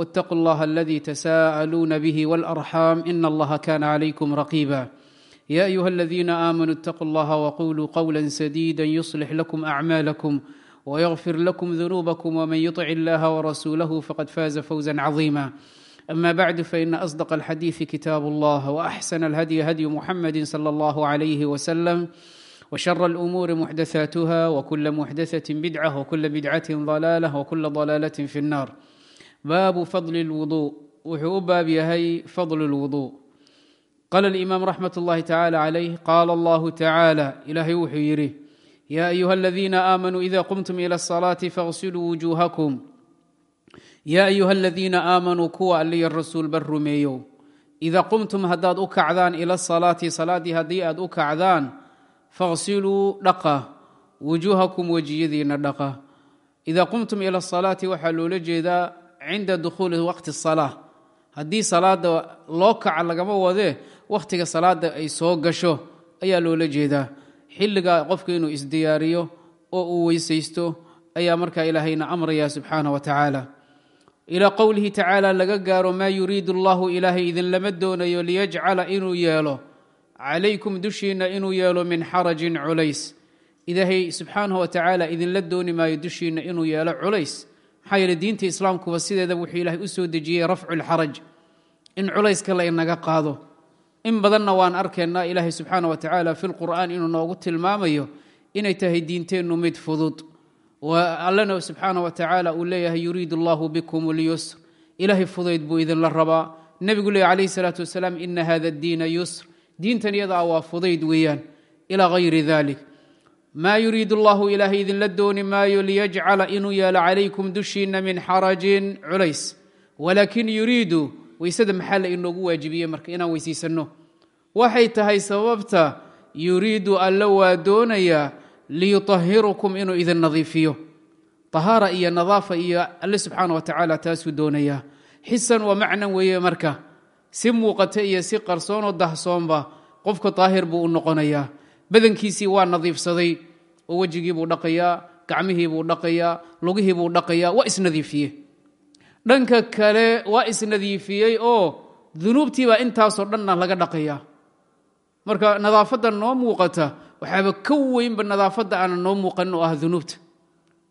واتقوا الله الذي تساءلون به والارحام ان الله كان عليكم رقيبا يا ايها الذين امنوا اتقوا الله وقولوا قولا سديدا يصلح لكم اعمالكم ويغفر لكم ذنوبكم ومن يطع الله ورسوله فقد فاز فوزا عظيما اما بعد فان اصدق الحديث كتاب الله واحسن الهدي هدي محمد صلى الله عليه وسلم وشر الامور محدثاتها وكل محدثه بدعه وكل بدعه ضلاله وكل ضلاله في النار baabu fadli اlwudu wuxuu u baab yahay fadl اlwudu qaala اlimaam raxmat اllahi tacala calayh qaala allahu tacaala ilaahay wuxuu yidhi yaa ayuha aladiina aamanuu ida qumtum ila الصalaati faغsiluu wujuuhakum yaa ayuha aladiina aamanuu kuwa alliya rasuulba rumeeyow ida qumtum haddaad u kacdaan ila salaati salaaddii haddii aad u kacdaan faغsiluu dhaqa wujuuhakum wejiyadiina dhaqa ida qumtum ila الصalaati waxaa loola jeedaa cinda dukhuuli waqti salaa haddii salaada loo kaca lagama wadee wakhtiga salaada ay soo gasho ayaa loola jeedaa. Xilliga qofka inuu isdiyaariyo oo uu weysaysto ayaa markaa ilaahayna amraya subxaana wa tacaala. Ilaa qowlihi tacaala laga gaaro maa yuriidu allahu ilaahay idinlama doonayo liyajcala inuu yeelo. Calaykum dushiinna inuu yeelo min xarajin culays. Ilaahay subxaanahu wa tacaala idinla dooni maayo dushiinna inuu yeelo culays maxaa yeele diinta islaamkuba sideeda wuxuu ilaahay u soo dejiyey rafcu lxaraj in culayska la inaga qaado. In badanna waan arkaynaa ilaahay subxaana wa tacaala fi lqur'aan inuu noogu tilmaamayo inay tahay diinteennu mid fudud. Allana subxaana wa tacaala uu leeyahay yuriidu allahu bikum lyusr ilaahay fudayd buu idinla rabaa. Nebigu leeya calayhi salaatu wasalaam ina hada diina yusr. Diintan iyadaa waa fudayd weeyaan. Ilaa hayri dalik maa yuriidu allahu ilaahay idinla dooni maayo liyajcala inuu yeelo calaykum dushiinna min xarajin culays walaakin yuriidu weysada maxaa la inoogu waajibiyey marka inaan weysaysanno waxay tahay sababta yuriidu alla waa doonayaa liyuطahirukum inuu idin nadiifiyo طahaara iyo nadaafa iyo alle subxaana wa tacaala taasuu doonayaa xisan wa macnan weeye marka si muuqata iyo si qarsoonoo dahsoonba qofka daahir buu u noqonayaa badankiisii waa nadiifsaday oo wejigii buu dhaqayaa gacmihii buu dhaqayaa lugihii buu dhaqayaa waa isnadiifiye dhanka kale waa isnadiifiyey oo dunuubtiibaa intaasoo dhanna laga dhaqayaa marka nadaafadda noo muuqata waxaaba ka weynba nadaafadda aana noo muuqanin oo ah dunuubta.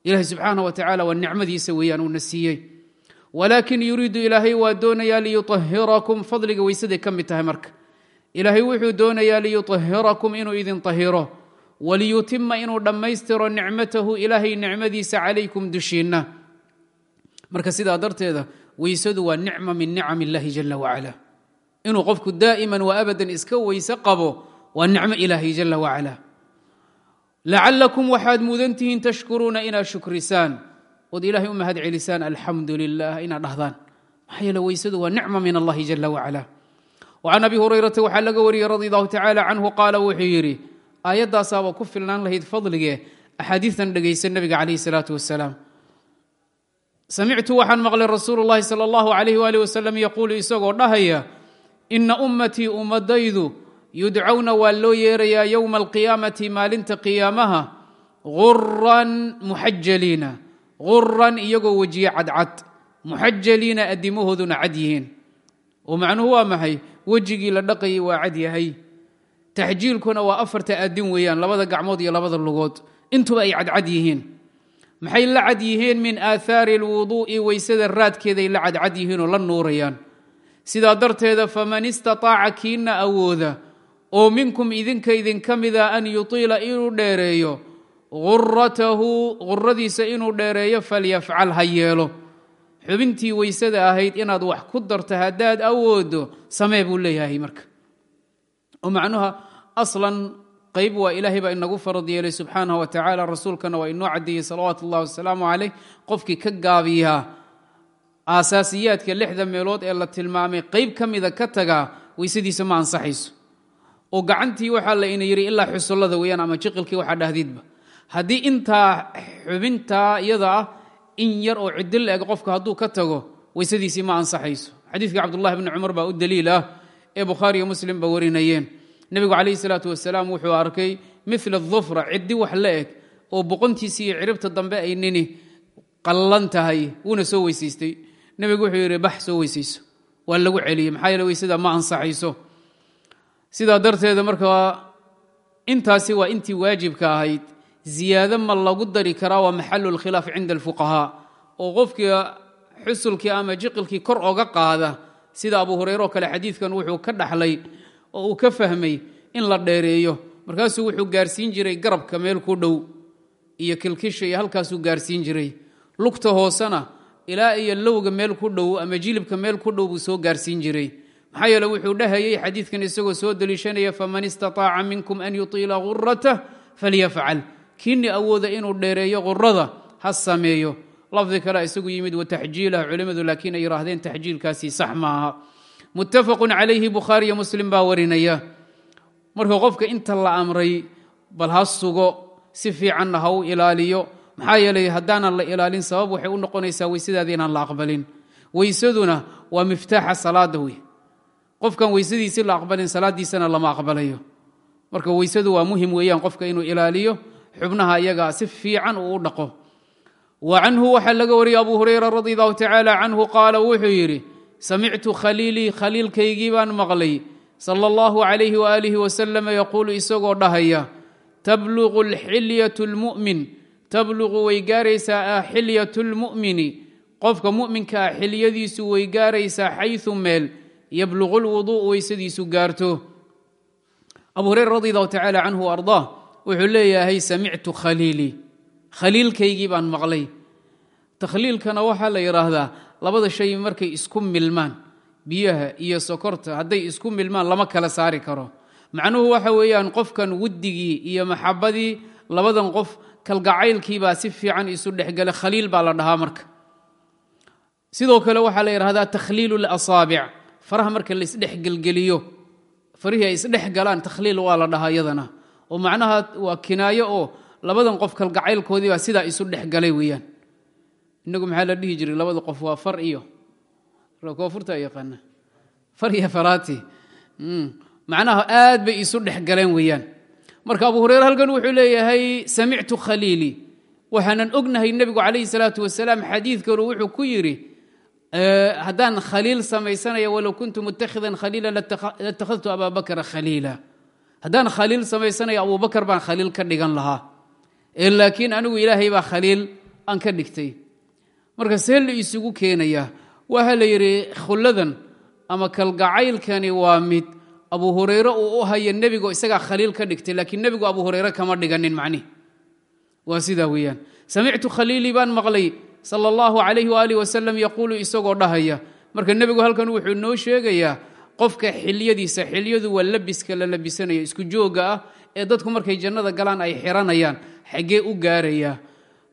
Ilahi subxaana wa tacaala waa nicmadiisa weeyaan uuna siiyey. Walaakin yuriidu ilaahay waa doonayaa liyuطahirakum fadliga weysaday ka mid tahay marka ilaahay wuxuu doonayaa liyuطahirakum inuu idin طahiro waliyutima inuu dhammaystiro nicmatahu ilaahay nicmadiisa calaykum dushiinna. Marka sidaa darteeda weysadu waa nicma min nicam illahi jala wacala. Inuu qofku daa'iman wa abadan iska weyse qabo waa nicmo ilaahay jala wacala. Lacalakum waxaad mudantihiin tashkuruuna inaad shukrisaan. Ood ilahay u mahad celisaan alxamdu lilah inaad dhahdaan. Maxaa yeele weysadu waa nicma min allahi jala wacala وcan abi hurayrata waxaa laga wariyey radi allahu tacala canhu qaala wuxuu yidhi aayaddaasaaba ku filnaan lahayd fadligee axaadiistan dhegaysa nebiga calayh salaatu wasalaam samictu waxaan maqlay rasuulu llahi sala allahu alayh wali wasalam yaquulu isagoo dhahaya ina ummatii ummadaydu yudcowna waa loo yeerayaa yowma alqiyaamati maalinta qiyaamaha guran muxajaliina guran iyagoo wejiye cadcad muxajaliina addimahooduna cad yihiin oo macnuhu wejigii la dhaqayay waa cad yahay. Taxjiilkuna waa afarta aadin weeyaan labada gacmood iyo labada lugood. Intuba ay cadcad yihiin. Maxay la cad yihiin min aathaari alwuduu'i weysada raadkeeday la cadcad yihiin oo la nuurayaan. Sidaa darteeda faman istataaca kiina awooda oo minkum idinka idinka mida an yutiila inuu dheereeyo guratahu guradiisa inuu dheereeyo falyafcal ha yeelo. Xubintii weysada ahayd inaad wax ku darto haddaad awoodo samee buu leeyahay marka. oo macnuha aslan qayb waa ilaahay baa inagu farad yeelay subxaanah wa tacaala rasuulkana waa inoo caddeeyey salawaatu ullahi wasalaamu calayh qofkii ka gaabiyaa aasaasiyaadka lixda meelood ee la tilmaamay qayb ka mida ka tagaa weysadiisa ma ansaxayso. oo gacantii waxaa la ina yidhi ilaa xusullada weeyaan ama jiqilkii waxaa dhahdiidba. haddii intaa xubintaa iyada ah in yar oo ciddi la eg qofka hadduu ka tago weysadiisii ma ansaxayso xadiidka cabdullahi bni cumar baa u daliil ah ee bukhaariyo muslim ba warinayeen. Nebigu calayhi salaatu wasalaam wuxuu arkay mila dufra ciddi wax la eg oo boqontiisii iyo ciribta dambe ay nini qallan tahay wuuna soo weysaystay. Nebigu wuxuu yidhi bax soo weysayso. Waa lagu celiyey. Maxaa yeele weysada ma ansaxayso sidaa darteeda markaa intaasi waa intii waajibka ahayd ziyaado lagu dari karaa waa maxalu lkhilaaf cinda alfuqahaa xusulkii ama jiqilkii kor oga qaada sida abu hureyre oo kale xadiidkan wuxuu ka dhaxlay oo uu ka fahmay in la dheereeyo. Markaasuu wuxuu gaarsiin jiray garabka meel ku dhow iyo kilkisha iyo halkaasuu gaarsiin jiray. Lugta hoosena ilaa iyo lowga meel ku dhow ama jilibka meel ku dhow buu soo gaarsiin jiray. Maxaa yeele wuxuu dhahayey xadiidkan isagoo soo deliishanaya faman istataaca minkum an yutiila ghuratah falyafcal. Kiini awooda inuu dheereeyo qurada ha sameeyo lafdi kale isagu yimid wataxjiilah culimmadu laakiin ay yidhaahdeen taxjiilkaasi sax maaha. Muttafaqun calayhi bukhaariyo muslim baa warinaya. Marka qofka inta la amray bal ha sugo si fiicanna ha u ilaaliyo. Maxaa yeelay haddaanan la ilaalin sabab waxay u noqonaysaa weysadaada inaan la aqbalin. Weysaduna waa miftaaxa salaada wey qofkan weysadiisi la aqbalin salaadiisana lama aqbalayo. Marka weysadu waa muhiim weeyaan qofka inuu ilaaliyo xubnaha iyagaa si fiican uu u dhaqo wa canhu waxaa laga wariyey abu hurayra radi allahu tacaala canhu qaala wuxuu yidhi samictu khaliilii khaliilkaygii baan maqlay. Sala allahu calayhi waaalihi wasalama yaquulu isagoo dhahaya tabluqu xilyatu lmu'min tabluqu way gaaraysaa xilyatu lmu'mini. Qofka mu'minka ah xilyadiisu way gaaraysaa xayثu meel yabluqu lwuduء weysadiisu gaarto abu hureyra radi allahu tacaala canhu leeyahay samictu khaliilii khaliilkaygii baan maqlay. Takhliilkana waxaa la yidhaahdaa labada shay markay isku milmaan biyaha iyo sokorta hadday isku milmaan lama kala saari karo. Macnuhu waxa weeyaan qofkan wuddigii iyo maxabadii labadan qof kalgacaylkiibaa si fiican isu dhexgala khaliil baa la dhahaa marka. Sidoo kale waxaa la yidhahdaa takhliilu lasaabic faraha marka laisdhexgelgeliyo farihii ay isdhex takhliil waa la dhahaa iyadana. Oo macnaha waa kinaayo oo labadan qof kalgacaylkoodii baa sidaa isu dhexgalay weeyaan. Inagu maxaa la dhihi jiray labada qof waa far iyo? Koofurta yaqaana far iyo faraati. Macnaha aad bay isu dhex galeen weeyaan. Marka abu hureyre halkan wuxuu leeyahay samictu khaliilii waxaanan ognahay nebigu calayhi salaatu wasalaam xadiidkanu wuxuu ku yidhi haddaan khaliil samaysanayo walow kuntu mutakhidan khaliila latakhadtu abaa bakra khaliila. Haddaan khaliil samaysanayo abubakar baan khaliil ka dhigan lahaa laakiin anigu ilaahay baa khaliil aan ka dhigtay. Marka see la isugu keenayaa waxa la yidhi khulladan ama kalgacaylkani waa mid abu hureyre uu u haya nebigo isagaa khaliil ka dhigtay laakiin nebigu abu hureyre kama dhiganin macnihi waa sidaa weeyaan. Samictu khaliilii baan maqlay sala allahu calayhi waaalih wasalam yaquulu isagoo dhahaya. Marka nebigu halkan wuxuu noo sheegayaa qofka xilyadiisa xilyadu waa labiska la labisanayo isku joogga ah ee dadku markay jannada galaan ay xiranayaan xaggee u gaarayaa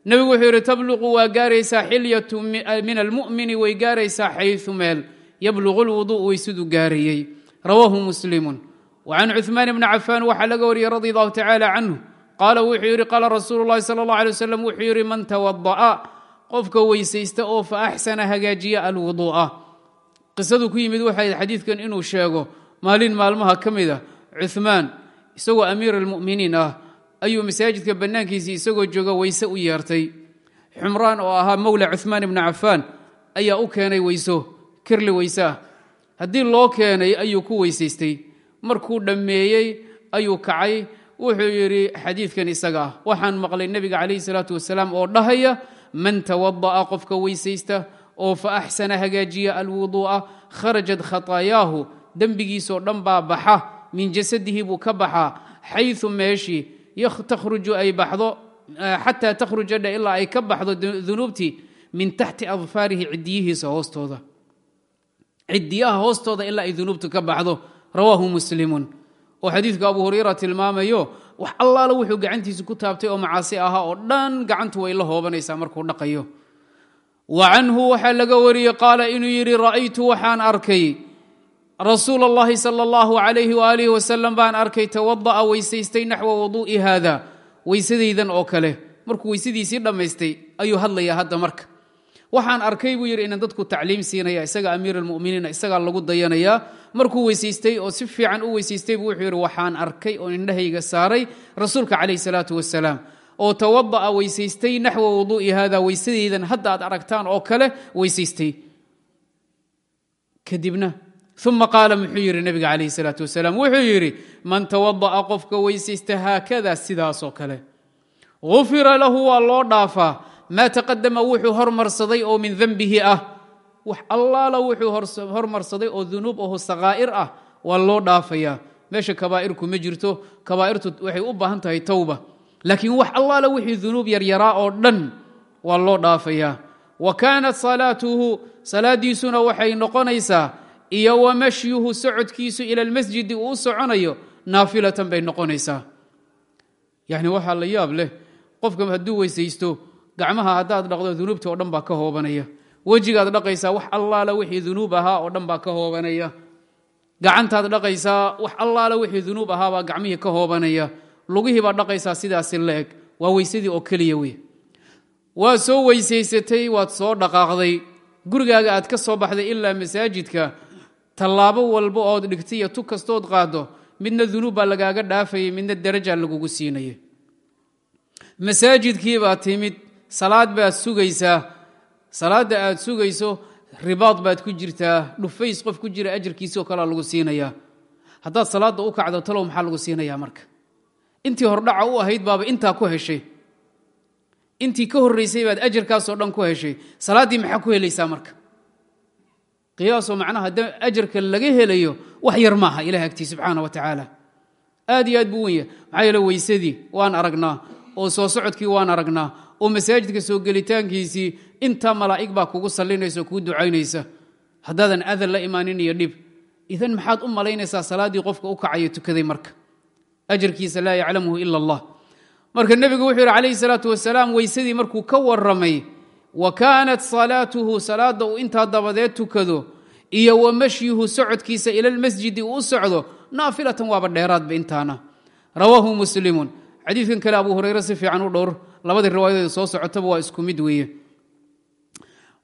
nebigu wuxuu yidhi tabluqu waa gaaraysaa xilyatu min almu'mini way gaaraysaa xaysu meel. Yabluqu lwudu'u way siduu gaarayey rawaahu muslimun. Wa cuhmaan bni cafaan waxaa laga wariyey radi allahu tacaala canhu qaala wuxuu yidhi qaala rasuulu llahi sala allah alay wasalam wuxuu yidhi man tawada'a qofka weysaysta oo fa axsana hagaajiya alwudu'a. Qisadu ku yimid waxay xadiidkan inuu sheego maalin maalmaha ka mid ah cuhmaan isagoo amiir almu'miniin ah ayuu masaajidka bannaankiisii isagoo jooga weyse u yeertay. Xumraan oo ahaa mowla cuثmaan ibni cafaan ayaa u keenay weyso kirli weyse ah. Haddii loo keenay ayuu ku weysaystay. Markuu dhammeeyey ayuu kacay. Wuxuu yidhi xadiidkan isaga ah waxaan maqlay nebiga calayhi salaatu wasalaam oo dhahaya man tawada'a qofka weysaysta oo fa axsana hagaajiya alwuduu'a kharajat khataayaahu dembigiisoo dhan baa baxa min jasadihi buu ka baxaa xayثu meeshii takhruju ay baxdo xataa takhruja dhe ilaa ay ka baxdo dunuubtii min taxti adfaarihi cidiyihiisa hoostooda. Cidiyaha hoostooda ilaa ay dunuubtu ka baxdo rawaahu muslimun. Oo xadiidka abu hurayra tilmaamayo wax allaala wuxuu gacantiisa ku taabtay oo macaasi ahaa oo dhan gacantu way la hoobanaysaa markuu dhaqayo. Wa canhu waxaa laga wariyey qaala inuu yidhi ra'aytu waxaan arkay rasuul اllahi salى اllahu alayh waalih wasalam baan arkay tawada'a weysaystay naxwa waduu'i haada weysadaydan oo kale markuu weysadiisii dhammaystay ayuu hadlayaa hadda marka waxaan arkay buu yidhi inaan dadku tacliim siinaya isaga amiir almuminiina isagaa lagu dayanayaa markuu weysaystay oo si fiican u weysaystay buu wuxuu yidhi waxaan arkay oo indhahayga saaray rasuulka calayh salaatu wasalaam oo tawada'a weysaystay naxwa wuduu'i haada weysadaydan hadda aad aragtaan oo kale weysaystay kadibna uma qaala muxuu yidhi nebiga calayh salaatu wasalaam wuxuu yidhi man tawada'a qofka weysaysta haakada sidaasoo kale gufira lahu waa loo dhaafaa maa taqadama wuxuu hormarsaday oo min dembihi ah wax allaala wuxuu hormarsaday oo dunuub aho sakaa'ir ah waa loo dhaafayaa meesha kabaa'irku ma jirto kabaa'irtu waxay u baahan tahay towba laakiin wax allaala wixii dunuub yaryaraa oo dhan waa loo dhaafayaa wa kaanat salaatuhu salaadiisuna waxay noqonaysaa iyo wa mashyuhu socodkiisu ila almasjidi uu soconayo naafilatan bay noqonaysaa. Yacni waxaa la yaab leh qofka hadduu weysaysto gacmaha haddaad dhaqdo dunuubta oo dhan baa ka hoobanaya. Wejigaad dhaqaysaa wax allaala wixii dunuub ahaa oo dhan baa ka hoobanaya. Gacantaad dhaqaysaa wax allaala wixii dunuub ahaabaa gacmihii ka hoobanaya. Lugihii baad dhaqaysaa sidaasi la waa weysadii oo keliya wey waa soo weysaysatay waad soo dhaqaaqday. Gurigaaga aad ka soo baxday ilaa masaajidka tallaabo walba ood dhigtay iyo tu kastood qaaddo midna dunuub baa lagaaga dhaafayay midna daraja lagugu siinaya masaajidkii baa timid salaad baad sugaysaa. Salaadda aad sugayso ribaad baad ku jirtaa. Dhufays qof ku jira ajarkiisoo kalea lagu siinayaa. Haddaad salaadda u kacdo talow maxaa lagu siinayaa marka? Intii hordhaca u ahayd baaba intaa ku heshay. Intii ka horraysay baad ajarkaasoo dhan ku heshay. Salaaddii maxaa ku helaysaa marka qiyaasoo macnaha ajarka laga helayo wax yar maaha ilahi agtii subxaana wa tacaala. Aad iyo aad buu wenya maxaa yeele weysadii waan aragnaa oo soo socodkii waan aragnaa oo masaajidka soo gelitaankiisii intaa malaa'ig baa kugu sallinaysa oo kuu ducaynaysa. Haddaadan adan la imaanin iyo dhib. Idan maxaad u malaynaysaa salaaddii qofka u kacayo tukaday marka? Ajarkiisa laa yaclamuhu ila allah. Marka nebigu wuxuu yidhi calayhi salaatu wasalaam weysadii markuu ka warramay wa kaanat salaatuhu salaadda uu intaa dabadeed tukado iyo wa mashyuhu socodkiisa ila lmasjidi uu u socdo naafilatan waaba dheeraadba intaana rawaahu muslimun xadiidkan kale abu hurayre si fiican u dhowr labadii riwaayadeeda soo socotaba waa isku mid weeye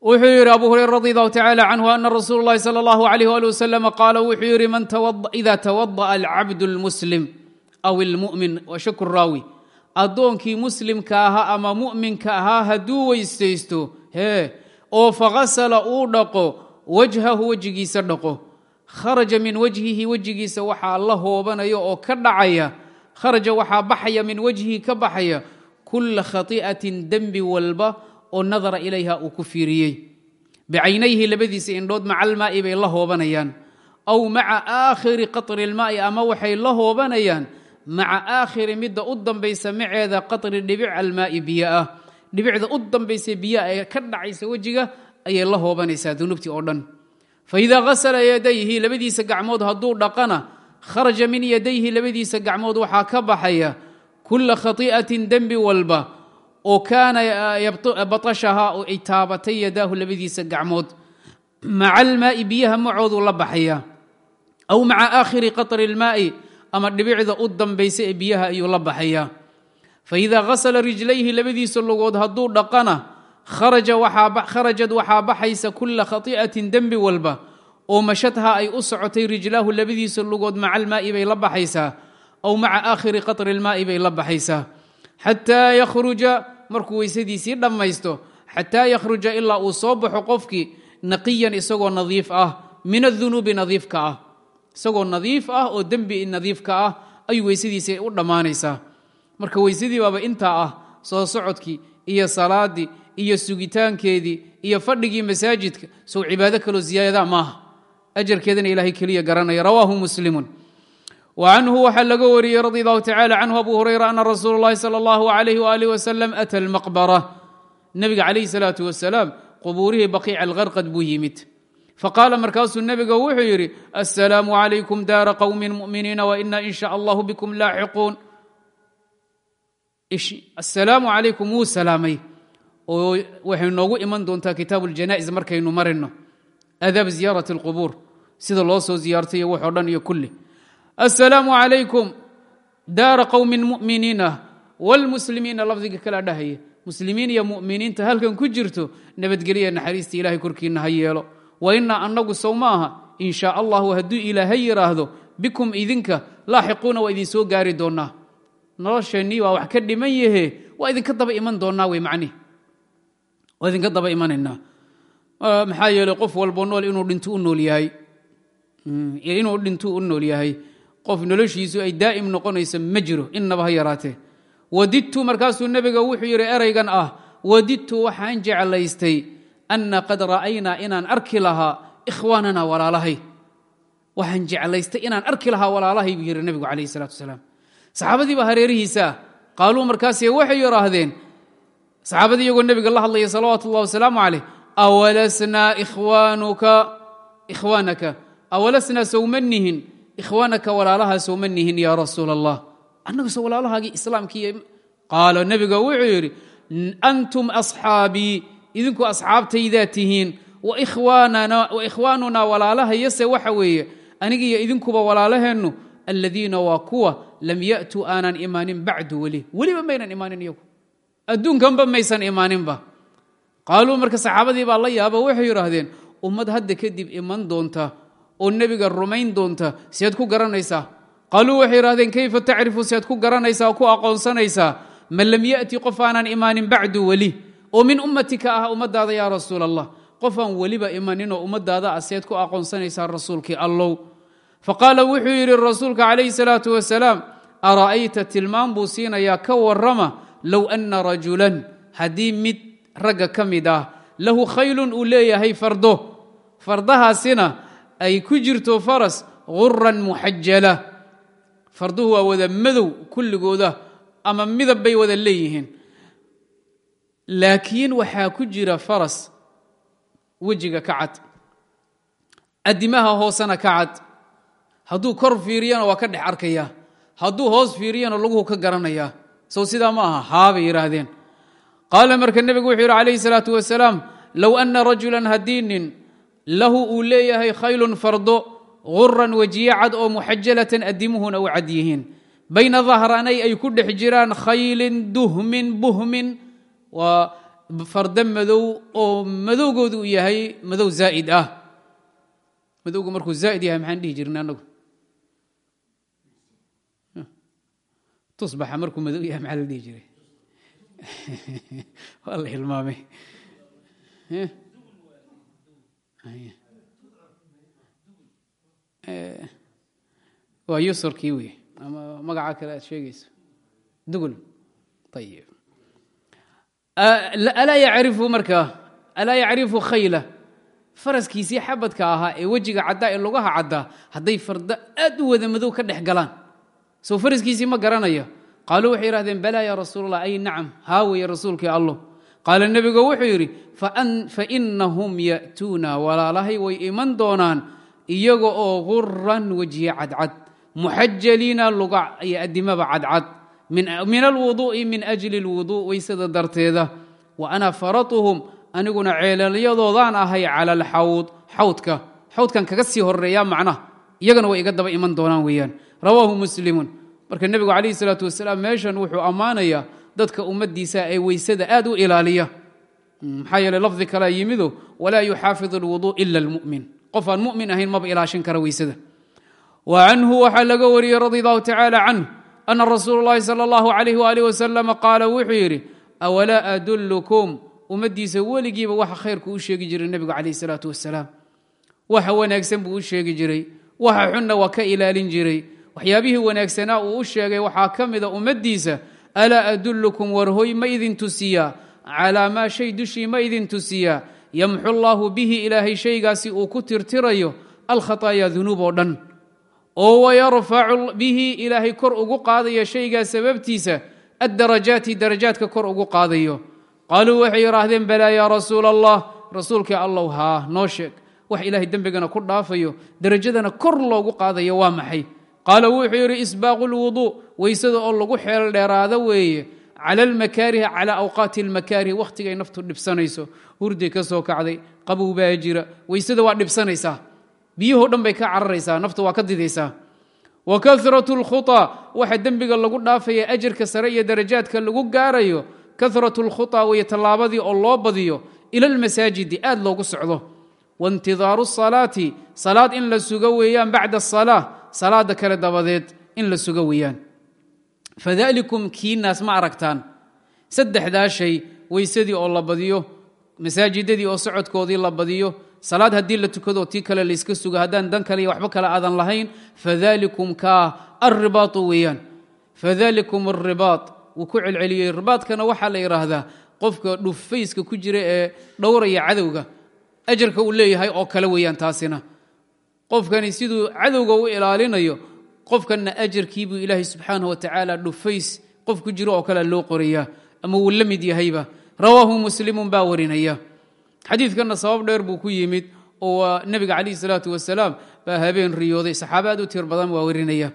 wuxuu yidhi abu hurayre radi allahu tacala canhu ana rasuul اllahi salى اllahu alayh ali wasalam qaala wuxuu yidhi ida tawada'a alcabdu اlmuslim aw ilmu'min wa shaku raawi addoonkii muslimka ahaa ama mu'minka ahaa hadduu weysaysto hee oo faghasala uu dhaqo wajhahu wejigiisa dhaqo. Kharaja min wajhihi wejigiisa waxaa la hoobanaya oo ka dhacaya. Kharaja waxaa baxaya min wajhihi ka baxaya. Kula khati'atin dembi walba oo nadara ilayha uu ku fiiriyey. Bicaynayhi labadiisa indhood maca almaa'i bay la hoobanayaan. Aw maca aakhiri qatri lmaa'i ama waxay la hoobanayaan maca aakhiri midda u dambaysa maceeda qatri dhibic almaa'i biyo ah. Dhibicda u dambaysa biyaa ee ka dhacaysa wejiga ayay la hoobanaysaa dunuubtii oo dhan. Faidaa hasala yadayhi labadiisa gacmood hadduu dhaqana kharaja min yadayhi labadiisa gacmood waxaa ka baxaya kula khati'atin dembi walba oo kaana batashahaa oo ay taabatay yadaahu labadiisa gacmood. Maca almaa'i biyaha macoodu la baxaya. Aw maca aakhiri qatri lmaa'i ama dhibicda u dambaysa ee biyaha ayuu la baxaya. Faidaa hasala rijlayhi labadiisa lugood hadduu dhaqana kharajad waxaa baxaysa kula khati'atin dembi walba. Oo mashadha ay u socotay rijlaahu labadiisa lugood maca almaa'i bay la baxaysaa aw maca aakhiri qatri lmaa'i bay la baxaysaa xataa yakhruja markuu weysadiisii dhammaysto xataa yakhruja ilaa uu soo baxo qofkii naqiyan isagoo nadiif ah min adunuubi nadiifka ah isagoo nadiif ah oo dembi nadiifka ah ayuu weysadiisii u dhammaanaysaa. Marka weysadii baaba intaa ah soo socodkii iyo salaadii iyo sugitaankeedii iyo fadhigii masaajidka sow cibaado kaloo ziyaada maaha ajarkeedana ilaahay keliya garanaya rawaahu muslimun. Wacanhu waxaa laga wariyey radi allahu tacala canhu abu hurayra ana rasuul اllahi salى allahu alayh walih wasalam ata almaqbara nebiga calayhi salaatu wasalaam qubuurihii baqiica alkarqad faqaala markaasuu nebiga wuxuu yidhi assalaamu calaykum daara qowmi mu'miniina waina in sha allahu bikum laaxiquun assalaamu calaykum wuu salaamay oo waxay noogu iman doontaa kitaabu اljanaa'iz markaynu marino aadaab ziyaarat اlqubuur sida loo soo ziyaartay iyo waxoo dhan iyo kulli assalaamu calaykum daara qowmin mu'miniina wlmuslimiina lafdiga kala dhahaya muslimiin iyo muminiinta halkan ku jirto nabadgelya naxariista korkiina ha yeelo wa inaa annagu sow ma aha in shaa allahu hadduu ilaahay yidhaahdo bikum idinka laaxiquuna waa idin soo gaari doonaa. Nolosheennii waa wax ka dhiman yahe waa idinka daba iman doonaa wey macnihi waa idinka daba imanaynaa maxaa yeeley qof walbo nool inuu dhinto u nool yahay. Inuu dhinto u nool yahay qof noloshiisu ay daa'im noqonayso ma jiro innaba ha yaraatee markaasuu nebiga wuxuu yidhi eraygan ah wadidtu waxaan jeclaystay anna qad ra'aynaa inaan arki lahaa ikhwaanana walaalahay waxaan jeclaystay inaan arki lahaa walaalahay buu yidhi nebigu calayh isalaatu wasalaam saxaabadii baa hareerihiisaa qaaluu markaase waxay yidhaahdeen saxaabadii iyagoo nebiga la hadlaya salawaatu wasalaamu caleyh awalasnaa ikhwaanuka ikhwaanaka awalasnaa sowmanihin ikhwaanaka walaalaha sowmanihin yaa rasuul allah annaguse walaalahaagii islaamkii qaala nebiga wuxuu yidhi antum asxaabii idinku asxaabtaydaa tihiin wa ikhwaanunaa walaalahayase waxa weeye anigiiyo idinkuba walaalaheennu aladiina waa kuwa lam ya'tuu aanan imaanin bacdu weli. Weliba maynan imaanin iyagu. Adduunkanba maysan imaaninba. Qaaluu marka saxaabadii baa la yaaba waxay yidhaahdeen ummad hadda kadib iman doonta oo nebiga rumayn doonta siaad ku garanaysaa. Qaaluu waxay yidhahdeen kayfa tacrifu siaad ku garanaysaa ku aqoonsanaysaa man lam ya'ti qof aanan imaanin bacdu weli oo min ummatika ah ummadaada yaa rasuul allah qof aan weliba imaninoo ummadaada ah seed ku aqoonsanaysaa rasuulkii allow. Faqaala wuxuu yidhi rasuulka calayhi salaatu wasalaam ara'ayta tilmaan buu siinayaa ka warrama? Low anna rajulan haddii mid ragga ka mid ah lahu khaylun uu leeyahay fardo. Fardahaasina ay ku jirto faras guran muxajala farduhu waa wada madow kulligooda ama midab bay wada leeyihiin laakiin waxaa ku jira faras wejiga ka cad adimaha hoosena ka cad. Hadduu kor fiiriyana waa ka dhex arkaya. Hadduu hoos fiiriyana laguhu ka garanaya. Sow sidaa ma aha haabay yidhaahdeen. Qaala marka nebigu wuxuu yidhi calayhi salaatu wasalaam low anna rajulan haddii nin lahu uu leeyahay khaylun fardo guran wejiye cad oo muxajalatan adimuhuna u cad yihiin. Bayna dahranay ay ku dhex jiraan khaylin duhmin buhmin waa fardo madow oo madowgoodu uu yahay madow zaa'id ah. Madowgu markuu zaa'id yahay maxaan dhihi jirna anagu tusbaxa markuu madow yahay maxaa la dhihi jiray? Waa hilmaamay. Waa yusurkii wey ama magaca kale aad sheegayso. Dugul. Ayib alaa yacrifu markaa alaa yacrifu khayla? Faraskiisii xabadka ahaa ee wejiga caddaa ee lugaha caddaa hadday fardo aad u wada madow ka dhex galaan. Sow faraskiisii ma garanaya qaaluu waxay yidhahdeen balaa ya rasuul allah ay nacam haa weye rasuulkii allo qaala nebigu wuxuu yidhi fainahum ya'tuuna walaalahay way iman doonaan iyaga oo guran wejiye cadcad. Muxajaliina luga iyo adimaba cadcad min alwuduu'i min ajli اlwuduu weysada darteeda. Wa ana faratuhum aniguna ceelalyadoodan ahay cala alxawd xawdka. Xawdkan kaga sii horreeya macnaha. Iyagana way iga daba iman doonaan weeyaan. Rawaahu muslimun. Marka nebigu calayhi salaatu wasalaam meeshan wuxuu ammaanayaa dadka ummaddiisa ee weysada aad u ilaaliya. Maxaa yeele lafdi kalea yimido walaa yuxaafid alwuduu ila almu'min. Qof mu'min ahayn maba ilaashin kara weysada wa canhu waxaa laga wariyey radi allahu tacaala canh ana rasuul lahi sal اllahu alayh walih waslm qaala wuxuu yidhi awalaa adullukum ummadiisa weligiiba waxa khayrku u sheegi jiray nebigu calayh salaatu wasalaam waxa wanaagsan buu u sheegi jiray waxa xunna waa ka ilaalin jiray waxyaabihii wanaagsanaa uu u sheegay waxaa ka mida ummaddiisa alaa adullukum warhoy ma idin tusiyaa calaa maa shay dushii ma idin tusiyaa yamxu llaahu bihi ilaahay shaygaasi uu ku tirtirayo alkhataayaa dunuub oo dhan oo wayarfacu bihi ilaahay kor ugu qaadayo shaygaa sababtiisa addarajaati darajaadka kor ugu qaadayo. Qaaluu waxay yidhaahdeen balaa yaa rasuula allah rasuulkii allow haa noo sheeg. Wax ilaahay dembigana ku dhaafayo derajadana kor loogu qaadayo waa maxay? Qaala wuxuu yidhi isbaaqu lwuduu weysada oo lagu xeel dheeraado weeye. Cala almakaarihi calaa awqaati almakaarihi wakhtigay naftu dhibsanayso. Hurday ka soo kacday. Qabow baa jira. Weysada waa dhibsanaysaa biyahoo dhan bay ka cararaysaa nafta waa ka didaysaa. Wa karatu lkhuطa waxa dembiga lagu dhaafaya ajarka sare iyo darajaadka lagu gaarayo karatu lkhuطa weeye tallaabadii oo loo badiyo ila almasaajidi aad loogu socdo. Waintidaaru salaati salaad in la sugo weeyaan bacda asalaa salaada kale dabadeed in la sugo weeyaan. Fadalikum kiinaas ma aragtaan. Saddexdaa shay weysadii oo la badiyo masaajidadii oo socodkoodii la badiyo salaad haddii la tukado tii kale layska sugo haddaan dan kale iyo waxba kale aadan lahayn fadalikum kaa alribaatu weeyaan. Fadalikum alribaat wuu ku celceliyey. Ribaadkana waxaa la yidhaahdaa qofka dhufayska ku jira ee dhowraya cadowga ajarka uu leeyahay oo kale weeyaan taasina. Qofkani siduu cadowga u ilaalinayo qofkanna ajarkiibuu ilaahay subxaanah wa dhufays qof ku jiro oo kale loo qorayaa ama wuu la mid yahayba. Rawaahu muslimun baa warinaya xadiidkanna sabab dheer buu ku yimid oo nebiga calayhi salaatu wasalaam baa habeen riyooday. Saxaaba aad u tir badan waa warinaya.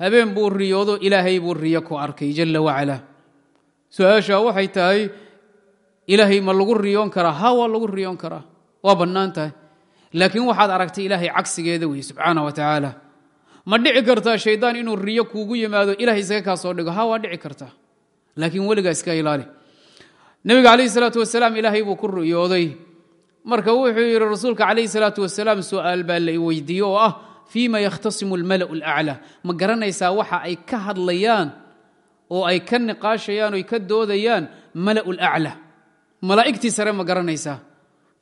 Habeen buu riyoodo ilaahay buu riyo ku arkay jala wacala. Su'aasha waxay tahay ilaahay ma lagu riyoon karaa ha waa lagu riyoon karaa. Waa bannaan tahay. Laakiin waxaad aragtay ilaahay cagsigeeda wey subxaana wa tacaala. Ma dhici kartaa shaydaan inuu riyo kuugu yimaado ilahay isaga soo dhigo ha waa dhici kartaa. Laakiin weligaa iska ilaali nebiga calayhi salaatu wasalaam ilaahay buu ku riyooday. Marka wuxuu yidhi rasuulka calayhi salaatu wasalaam su'aal baa la weydiiye oo ah fiima yakhtasimu almala'u alaclaa ma garanaysaa waxa ay ka hadlayaan oo ay ka niqaashayaan oy ka doodayaan mala'u laclaa malaa'igtii sare ma garanaysaa.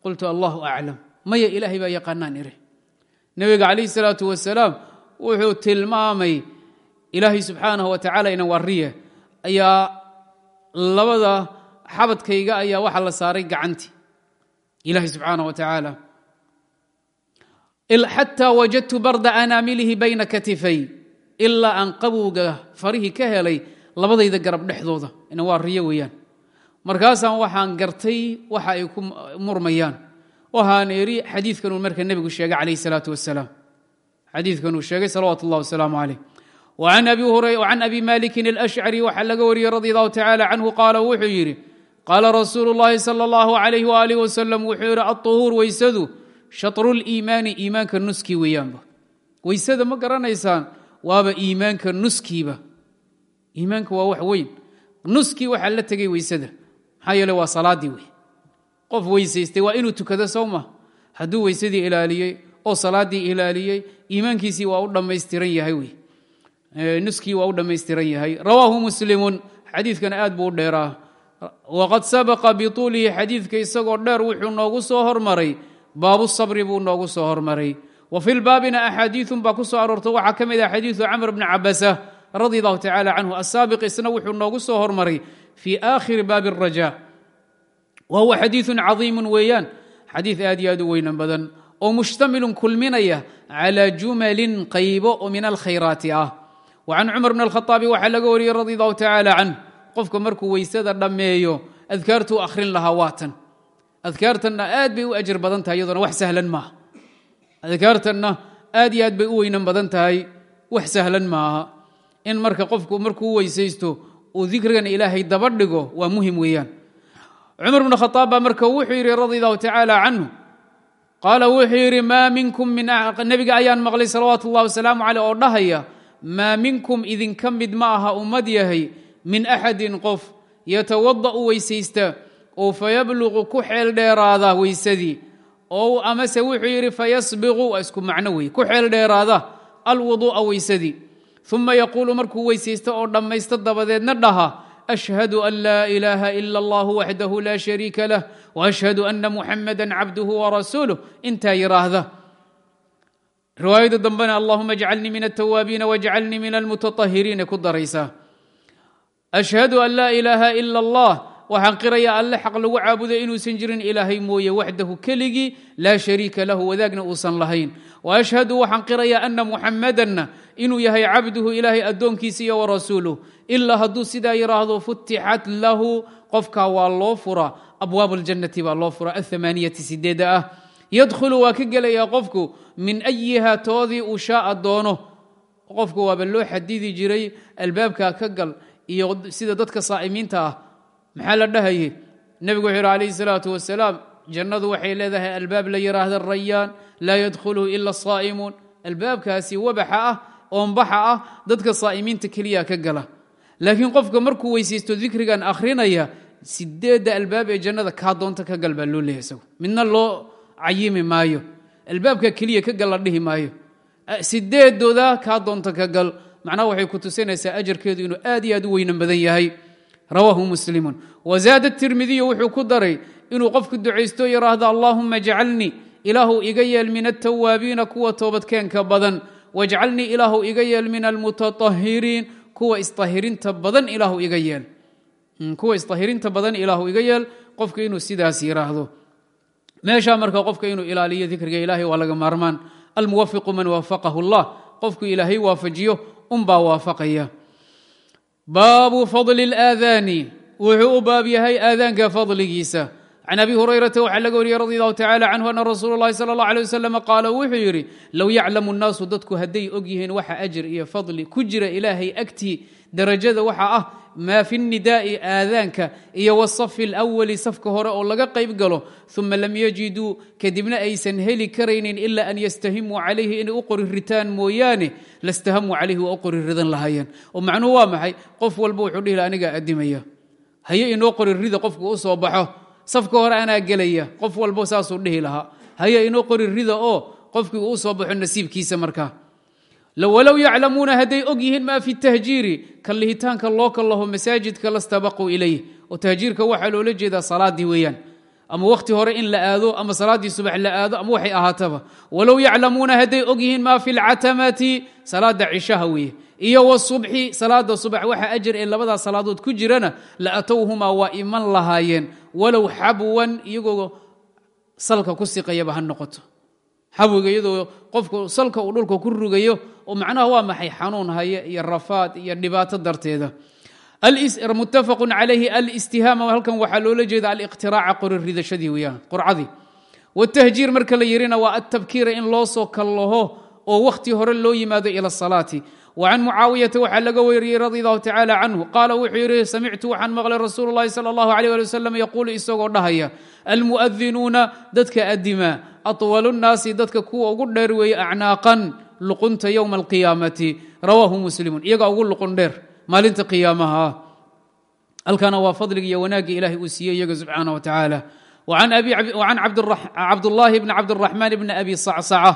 Qultu allahu aclam maya ilaahay baa yaqaanaan iri nebiga calayhi salaatu wasalaam wuxuu tilmaamay ilaahay subxaanahu wa tacala ina wariye ayaa labada xabadkayga ayaa waxa la saaray gacantii ilaahay subxaanah wa tacaala xataa wajadtu barda anaamilihi bayna katifay ilaa aan qabowga farihii ka helay labadayda garab dhexdooda ina waa riyo weeyaan markaasaan waxaan gartay waxa ay ku murmayaan waxaan iri xadiidkanuu marka nebigu sheegay calayh salaatu wasalaam xadiidkanuu sheegay salawaatu اllah wasalaamu calayh وcan abi malikin اlأshcari waxaa laga wariyey radi allahu tacala canhu qaala wuxuu yidhi qaala rasuulu اllahi salى اllahu عalayh walih wasalam wuxuu yidhi aلطuhuur weysadu shatru اliimaani iimaanka nuskii weeyaanba weysada ma garanaysaan waaba iimaanka nuskiiba iimaanka waa wax weyn nuskii waxaa la tegay weysada maxaa yeele waa salaadii wey qof weysaystay waa inuu tukado sowma hadduu weysadii ilaaliyey oo salaadii ilaaliyey iimaankiisii waa u dhammaystiran yahay wey nuskii waa u dhammaystiran yahay rawaahu muslimun xadiidkana aad buu u dheeraa waqad sabaqa bituulihi xadiidka isagoo dheer wuxuu noogu soo hormaray baabu sabri buu noogu soo hormaray wa fi lbaabina axaadiiun baa ku soo aroorta waxaa ka mid ah xadiidu camr bni cabasa radi allahu tacala canhu asaabiq isna wuxuu noogu soo hormaray fii aakhiri baabi araja wa huwa xadiiun cadiimun weeyaan xadiid aad iyo aad u weynan badan oo mushtamilun kulminaya calaa jumalin qaybo min alkhayraati ah wa can cumar bn alkhaaabi waxaa laga wariyey radi allahu tacaala canh qofka markuu weysada dhammeeyo adkaartuu akhrin lahaa waatan. Adkaartanna aad bay u ajir badan tahay iyadoona wax sahlan maaha. Adkaartanna aad iyo aad bay u weynan badan tahay wax sahlan maaha. In marka qofku markuu weysaysto uu dikrigan ilaahay daba dhigo waa muhiim weeyaan. Cumar bn khaaab marka wuxuu yidhi radi allahu tacaala canhu wuxuu yidhi maa minkum nebiga ayaan maqlay salawaatu wasalaamu caleyh oo dhahaya maa minkum idinka mid ma aha ummad yahay min axadin qof yatawada'u weysaysta oo fayabluqu ku xeel dheeraada weysadii. Oo amase wuxuu yidhi fayasbiqu waa isku macno wey ku xeel dheeraada alwuduu'a weysadii uma yaquulu markuu weysaysto oo dhammaysto dabadeedna dhaha ashhadu an laa ilaaha ila allah waxdahu laa shariika lah washhadu ana muxamada cabduhu warasuuluh intaa yidhaahda riwaayada dambena allahuma ajcalnii min altawaabiina wajcalnii min almutaahiriina ku daraysaa ashhadu an laa ilaaha ila allah waxaan qirayaa alle xaq lagu caabuday inuusan jirin ilaahay mooye waxdahu keligii laa shariika lahu wadaagna uusan lahayn. Waashhadu waxaan qirayaa ana muxamadanna inuu yahay cabduhu ilaahay addoonkiisa iyo warasuuluh ilaa hadduu sidaa yidhaahdo futixat lahu qofkaa waa loo fura. Abwaab aljannati baa loo fura athamaaniyati sideeda ah. Yadkhulu waa ka gelayaa qofku min ayiha toodii uu shaaa doono. Qofku waaba loo xadidi jiray albaabkaa ka gal iyo sida dadka saa'imiinta ah. Maxaa la dhahaye nebigu wuxuu yidhi calayhi salaatu wasalaam jannadu waxay leedahay albaab la yidhaahda rayaan laa yadkhuluhu ila asaa'imuun albaabkaasi wabaxa ah oombaxa ah dadka saa'imiinta keliya ka gala. Laakiin qofka markuu weysaysto dikrigan akhrinaya sideedda albaab ee jannada kaa doonta ka gal baa loo leeyahy midna loo cayimi maayo. Albaabka keliya ka gal dhihi maayo. Sideedooda kaa doonta ka gal macnaha waxay ku tusinaysaa ajarkeedu inuu aad iyo aad u weyna badan yahay. Rawaahu muslimun. Wazaada tirmidiyu wuxuu ku daray inuu qofku ducaysto yidhaahdo allaahuma jcalnii ilaahu iga yeel min altawaabiina kuwa toobadkeenka badan. Wajcalnii ilaahu iga yeel min almutaahiriin kuwa isdahirinta badan ilaahu iga yeel. Hmm, kuwa isdahirinta badan ilaahu iga yeel qofka inuu sidaas yidhaahdo meeshaa marka qofka inuu ilaaliyo dikriga ilaahay waa laga maarmaan. Almuwafiqu man waafaqahu allah. Qofku ilaahay waafajiyo unbaa waafaqaya baabu fadli اlaadaani wuxuu u baab yahay aadaanka fadligiisa can abi hurayrata waxaa laga wariyey radi allahu tacala canhu ana rasuula اllahi sala اllah alيه wasalam qaala wuxuu yidhi low yaclamu nnaasu dadku hadday og yihiin waxa ajir iyo fadli ku jira ilaahay agtii darajada waxa ah maa fi nidaa'i aadaanka iyo wasafi alawali safka hore oo laga qayb galo uma lam yajiduu kadibna aysan heli karaynin ila an yastahimuu calayhi inay u qori ritaan mooyaane lastahamuu calayhi waa u qori ridan lahaayeen. oo macnuhu waa maxay? Qof walba wuxuu dhihi anigaa addimaya. Haye inoo qori qofku u soo baxo safka hore anaa gelaya qof walbo saasuu dhihi lahaa. Haye inoo qori oo qofkii uu soo baxo nasiibkiisa markaa walow yaclamuuna hadday og yihiin maa fi tahjiiri kallihitaanka loo kallaho masaajidka lastabaquu ilayh oo tahjiirka waxaa loola jeedaa salaadii weeyaan ama wakhti hore in la aado ama salaaddii subax la aado ama waxay ahaataba walow yaclamuuna hadday og yihiin maa fi lcatamati salaada cishaha weeye iyo wsubxi salaada subax waxa ajar ee labadaa salaadood ku jirana la atowhumaa waa iman lahaayeen walow xabwan iyagoo salka ku siqayaba ha noqoto xabwiga iyadoo qofku salka uu dhulka ku rugayo oo macnaha waa maxay xanuun haya iyo rafaad iyo dhibaato darteeda. Muttafaqu calayhi alistihaama halkan waxaa loola jeeda aliqtiraaca qori ridashadii weyaan qurcadii. Wtahjiir marka la yirina waa atabkiira in loo soo kallaho oo wakhti hore loo yimaado ila salaati وcan mucaawiyata waxaa laga weriyey radi allahu tacala canhu qaala wuxuu yidhi samictu waxaan maqlay rasuulu اllahi salى اllahu alيh ali wasalam yaquulu isagoo dhahaya almu'adinuuna dadka adimaa aطwalu nnaasi dadka kuwa ugu dheer weeye acnaaqan luqunta ywma alqiyaamati rawaahu muslimun iyagaa ugu luqun dheer maalinta qiyaamaha ah halkana waa fadliga iyo wanaagga ilahay uu siiyey iyaga subxaanah wa tacaala وcan cabdullaahi bni cabdiraxmaan bni abi sacsaca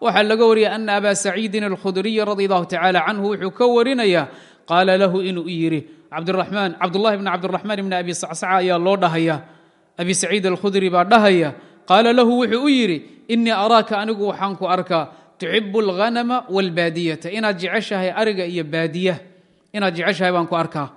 waxaa laga wariyay ana aba saciidin alkhudriy radi allahu tacala canhu wuxuu ka warinaya qaala lahu inuu yidhi cabdulahi bni cabdiraxmaan bni abi sacsaca ayaa loo dhahaya. Abi saciid alkhudri baa dhahaya. Qaala lahu wuxuu u yidhi inii araaka anigu waxaan ku arkaa tuxibu alghanama wاlbaadiyata inaad jeceshahay ariga iyo baadiya. Inaad jeceshahay baan ku arkaa.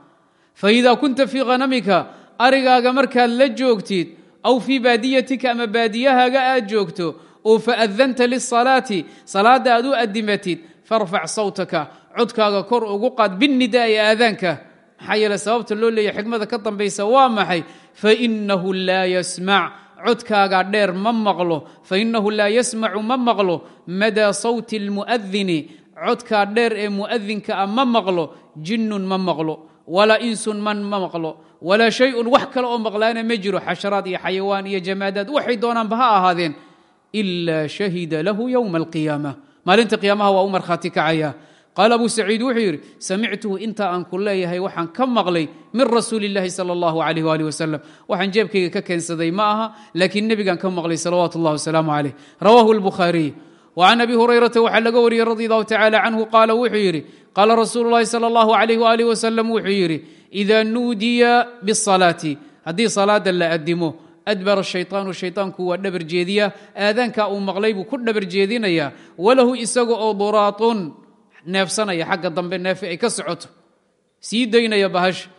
Faida kunta fii hanamika arigaaga markaad la joogtid aw fii baadiyatika ama baadiyahaaga aad joogto oo faadanta lisalaati salaadda aad u adimatid farfac sawtaka codkaaga kor ugu qaad binnidaai aadaanka. Maxaa yeele sababta loo leeyahy xikmada ka dambaysa waa maxay? Fainahu laa yasmac. Codkaaga dheer ma maqlo. Fainahu laa yasmacu ma maqlo. Madaa sawti اlmu'adini codkaa dheer ee mu'adinka ah ma maqlo. Jinnun ma maqlo. Walaa insun man ma maqlo. Walaa shay-un wax kale oo maqlaana ma jiro. Xasharaad iyo xayawaan iyo jamaadaad waxay doonaanba ha ahaadeen ila shahida lahu ywma alqiyaama maalinta qiyaamaha waa u markhaati kacaya qaala abu saciid wuxuu yidhi samictuhu inta aan ku leeyahay waxaan ka maqlay min rasuuli اllahi salى اllahu alayh ali wasalam waxaan jeebkayga ka keensaday ma aha laakiin nebigaan ka maqlay salawaatu اllah wasalaamu calayh rawahu اlbukhaariy وcan abi hurayrata waxaa laga wariyey radi allahu tacala canhu qaala wuxuu yidhi qaala rasuulu اllahi salى اllahu alayh ali wasalam wuxuu yidhi ida nuudiya bالsalaati haddii salaada la adimo adbara shayطaanu shayطaanku waa dhabar jeediya. Aadaanka uu maqlay buu ku dhabar jeedinaya. Walahu isaga oo duraatun neefsanaya. Xagga dambe neefi ay ka socoto. Sii daynaya bahasha.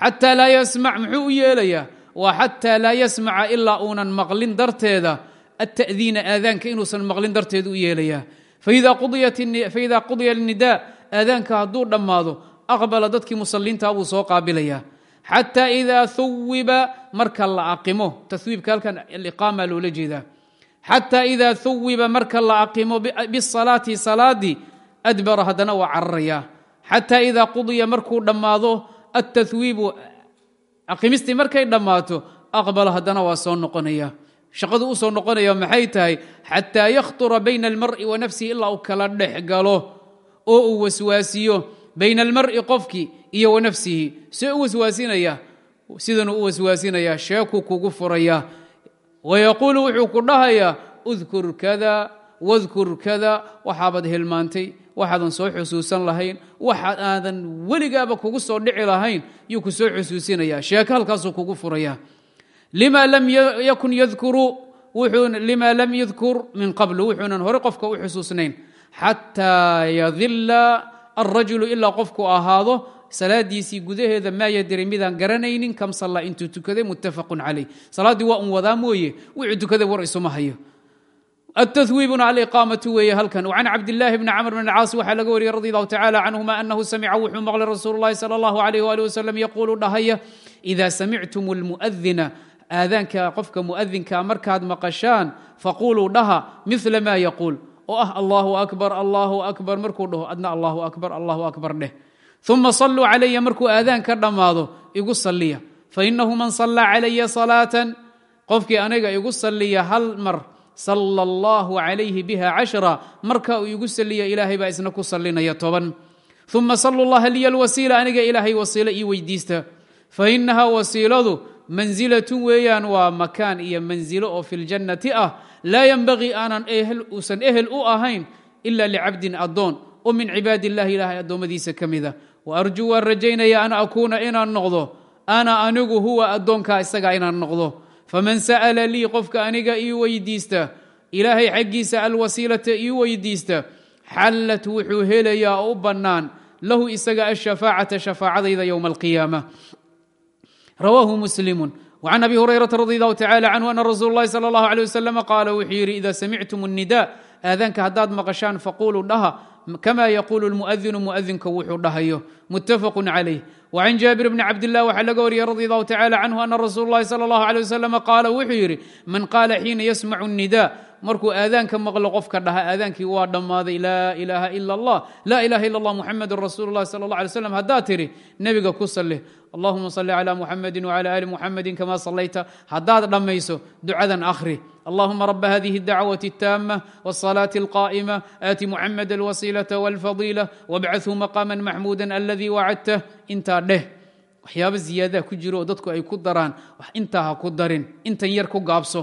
Xataa laa yasmac muxuu u yeelayaa waa xataa laa yasmaca ilaa uunan maqlin darteeda. Ata'diina aadaanka inuusan maqlin darteedu u yeelayaa faida qudiya alnidaa aadaanka hadduu dhammaado aqbala dadkii musalliinta buu soo qaabilayaa xatى إida huwiba marka la aqimo tawiibka halkan aliqaama loola jeedaa xatى إida huwiba marka la aqimo bالsalaati salaadii adbara haddana waa cararaya xatى إida qudiya markuu dhammaado aلtathwiibu aqimistii markay dhammaato aqbala haddana waa soo noqonaya shaqadu usoo noqonaya maxay tahay xataa yakhطura bayna almar'i wa nafsihi ilaa uu kala dhex galo oo uu waswaasiyo bayna almar'i qofkii iyo nafsihi. See u waswaasinaya sidanuu u waswaasinayaa sheekuu kugu furaya. Wayaquulu wuxuu ku dhahayaa udkur kada wadkur kada. Waxaabaad hilmaantay waxaadan soo xusuusan lahayn waxa aadan weligaaba kugu soo dhici lahayn yuu ku soo xusuusinaya sheeko halkaasuu kugu furaya lima lam yakun yadkuru lima lam yadkur min qablu wuxuunan hore qofka u xusuusnayn. Xataa yadila alrajulu ilaa qofku ahaado salaadiisii gudaheeda maa yadri midaan garanaynin kam salla intuu tukaday muttafaqun calayh salaaddii waa un wadaa mooye wuxuu tukaday war isuma hayo التثwيب الإقامة weeye halkan وعن cabdاللahi بن cمر بن الcاaص waxaa laga wariyey رضي الله تعالى عنهma أنhu samca wuxuu mqlay rasuul الlahi slى الله عليه وaلiه وسلم yquل dhahaya إida samicتm الmuؤذina aadaanka qofka muؤdinka markaad maqashaan faquluu dhaha miثla ma yquul oo ah allahu أكبر allahu أكبر markuu dhaho adna allahu أكبر allahu أكبر dheh uma saluu calaya markuu aadaan ka dhammaado igu saliya fainahu man sallaa calaya salaatan qofkii aniga igu saliya hal mar sala allahu calayhi biha cashra marka uu igu saliya ilaahay baa isna ku salinaya toban uma salu llaha liya alwasiila aniga ilaahay wasiilo ii weydiista fainahaa wasiiladu mansilatun weeyaan waa makaan iyo mansilo oo fi ljannati ah laa yenbagii aanan uusan ehel u ahayn ila licabdin addoon oo min cibaad illahi ilaahay addoommadiisa ka mid a arjuu waan rajaynaya an akuuna inaan noqdo ana anigu huwa addoonkaa isagaa inaan noqdo faman sa'la lii qofka aniga ii weydiista ilaahay xaggiisa alwasiilata ii weydiista xallat wuxuu helayaa oo u bannaan lahu isaga ashafaacata shafaacadayda ywma alqiyaama rawaahu muslimu وcan abi hurayrata radi allahu tacala canhu ana rasuul اllahi salى اllahu alيه waslm qaala wuxuu yidhi ida samictum الnida aadaanka haddaad maqashaan faquluu dhaha kama yaquulu lmuadinu muadinka wuxuu dhahayo muttafaqu calayh وcan jaabir bni cabdillah waxaa laga wariyey radi allahu tacala canhu ana rasuul اllahi salى اllahu alيه waslm qaala wuxuu yidhi man qaala xiina yasmacu الnida markuu aadaanka maqlo qofka dhaha aadaankii waa dhammaaday laa ilaaha ila اllah laa ilaha ila اllah muxamedun rasuulu اllahi salى اllah alay slam haddaad tidhi nebiga ku salih allahuma salli cla muxamedi wcla ali muxamedi kama salayta haddaad dhammayso ducadan akhri allahuma raba hadihi اdacwaة الtaamة wالصalaaة الqائmة aati muxamed alwasiilaة wاlfadiilة wاbcaثhu maqama maxmuda aladii wacadtah intaa dheh waxyaaba ziyaadaha ku jiro oo dadku ay ku daraan wax intaa ha ku darin intan yar ku gaabso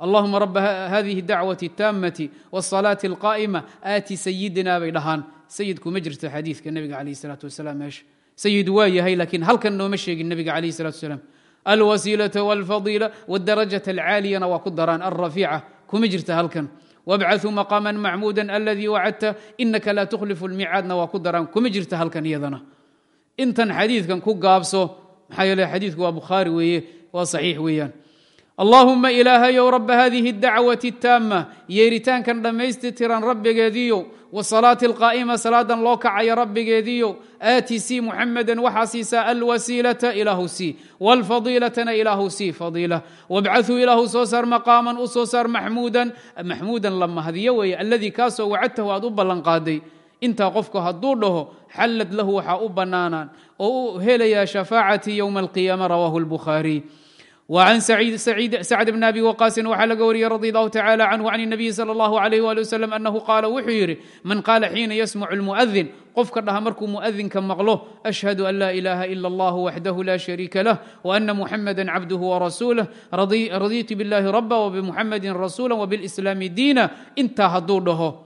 allahuma raba hadihi dacwaة الtaamati wالصalaaة الqائmة aati sayidina bay dhahaan sayidku ma jirto xadiidka nebiga alayh الsalaaة wasalam meesha sayid waa yahay laakiin halkan nooma sheegin nebiga alayh الsalatu wasalaam alwasiilaةa wاlfadiila wاdarajaة alcaaliyana waa ku daraan alrafiica kuma jirta halkan wabcaثuu maqaama macmuuda aladii wacadta inaka laa tukhlifu اlmicaadna waa ku daraan kuma jirta halkan iyadana intan xadiidkan ku gaabso maxaa yeele xadiidku waa bukhaari weeye waa saxiix weeyaan allaahuma ilaahayow rabba hadihi dacwati taamma yeeritaankan dhammaystitiran rabbigeediiyow wasalaati alqaa'ima salaadan loo kacaya rabbigeediiyow aati sii muxamadan waxaa siisaa alwasiilata ilaahu sii walfadiilatana ilaahu sii fadiila. Wabcau ilaahu soo saar maqaaman u soo saar maxmuudan maxmuudan la mahadiyo weeye alladii kaasoo wacadtahu aad u ballanqaaday intaa qofku hadduu dhaho xallad lahu waxaa u bannaanaan oo u helayaa shafaacatii ywma alqiyaama وعن سعد بن أبي وقاaص waxaa laga wariyey رضي الله تعالى عنه عن النبي sلى الله عليه ولي وسلم أنه قاaل wuxuu yidhi maن قاaل حيina يسمع المؤذن qofka dhaha markuu مؤذiنka mقlo أشهد أن لا إله إلا الله وحده لا شhريك له وأن محمدا عبده ورسوله رضيت بالله ربا وبمحمد رسولا وبالإسلام دينا intaa haduu dhaho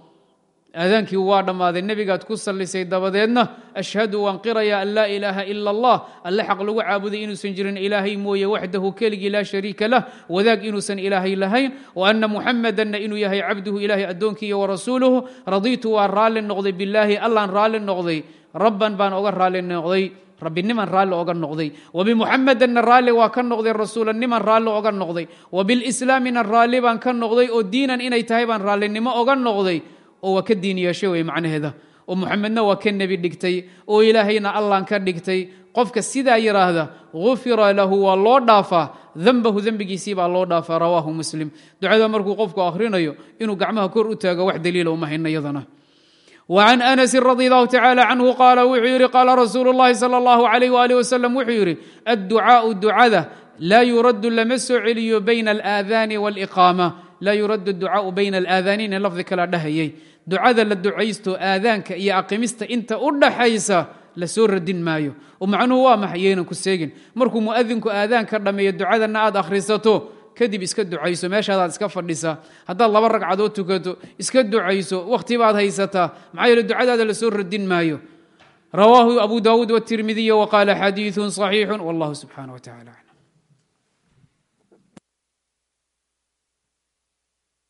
aadaankii waa dhammaaday nebigaad ku sallisay dabadeedna ashhadu waan qiraya an laa ilaaha ila allah alle xaq lagu caabuday inuusan jirin ilaahay mooye waxdahu keligii laa shariika lah. Wadaag inuusan ilaahay lahayn. Wa anna muxamadanna inuu yahay cabduhu ilaahay addoonkii iyo warasuuluhu radiitu waan raalli noqday bilaahi allaan raalli noqday. Rabban baan oga raalli noqday. Rabbiniman raalli oga noqday. Wabimuxamedanna raalli waa ka noqday rasuulaniman raalli oga noqday. Wabilslaamina raalli baan ka noqday oo diinan inay tahay baan raallinimo oga noqday oo waa ka diin yeeshay wey macnaheeda oo muxamedna waa ka nebi dhigtay oo ilaahayna allan ka dhigtay qofka sidaa yidhaahda gufira lahu waa loo dhaafaa dembahu dembigiisii baa loo dhaafaa rawaahu muslim ducada markuu qofku akhrinayo inuu gacmaha kor u taago wax daliila uma hayna yadana وعن أنس رضي الله تعالى عنه قال wuxuu yihi قال رsuuل اللhi صلى الله عليه وaله وسلم wuxuu yihi الدuعاaء ducada laa yuraddu lama soo celiyo bayna alaadaani wاliqaama laa yuraddu ducaau bayna alaadaaniin lafdi kala dhahayay ducada la ducaysto aadaanka iyo aqimista inta u dhaxaysa la soo radin maayo oo macnuhu waa maxay yaynan ku seegin markuu muadinku aadaanka dhammeeyo ducadana aad akhrisato kadib iska ducayso meeshaadaad iska fadhisa haddaad laba ragcadood tukato iska ducayso wakhti baad haysataa maxaa yeele ducadaada la soo radin maayo rawaahu abu daawuud wاtirmidiy wqaala xadiiثu صaxiixu wallah subxanaه w tacala aclam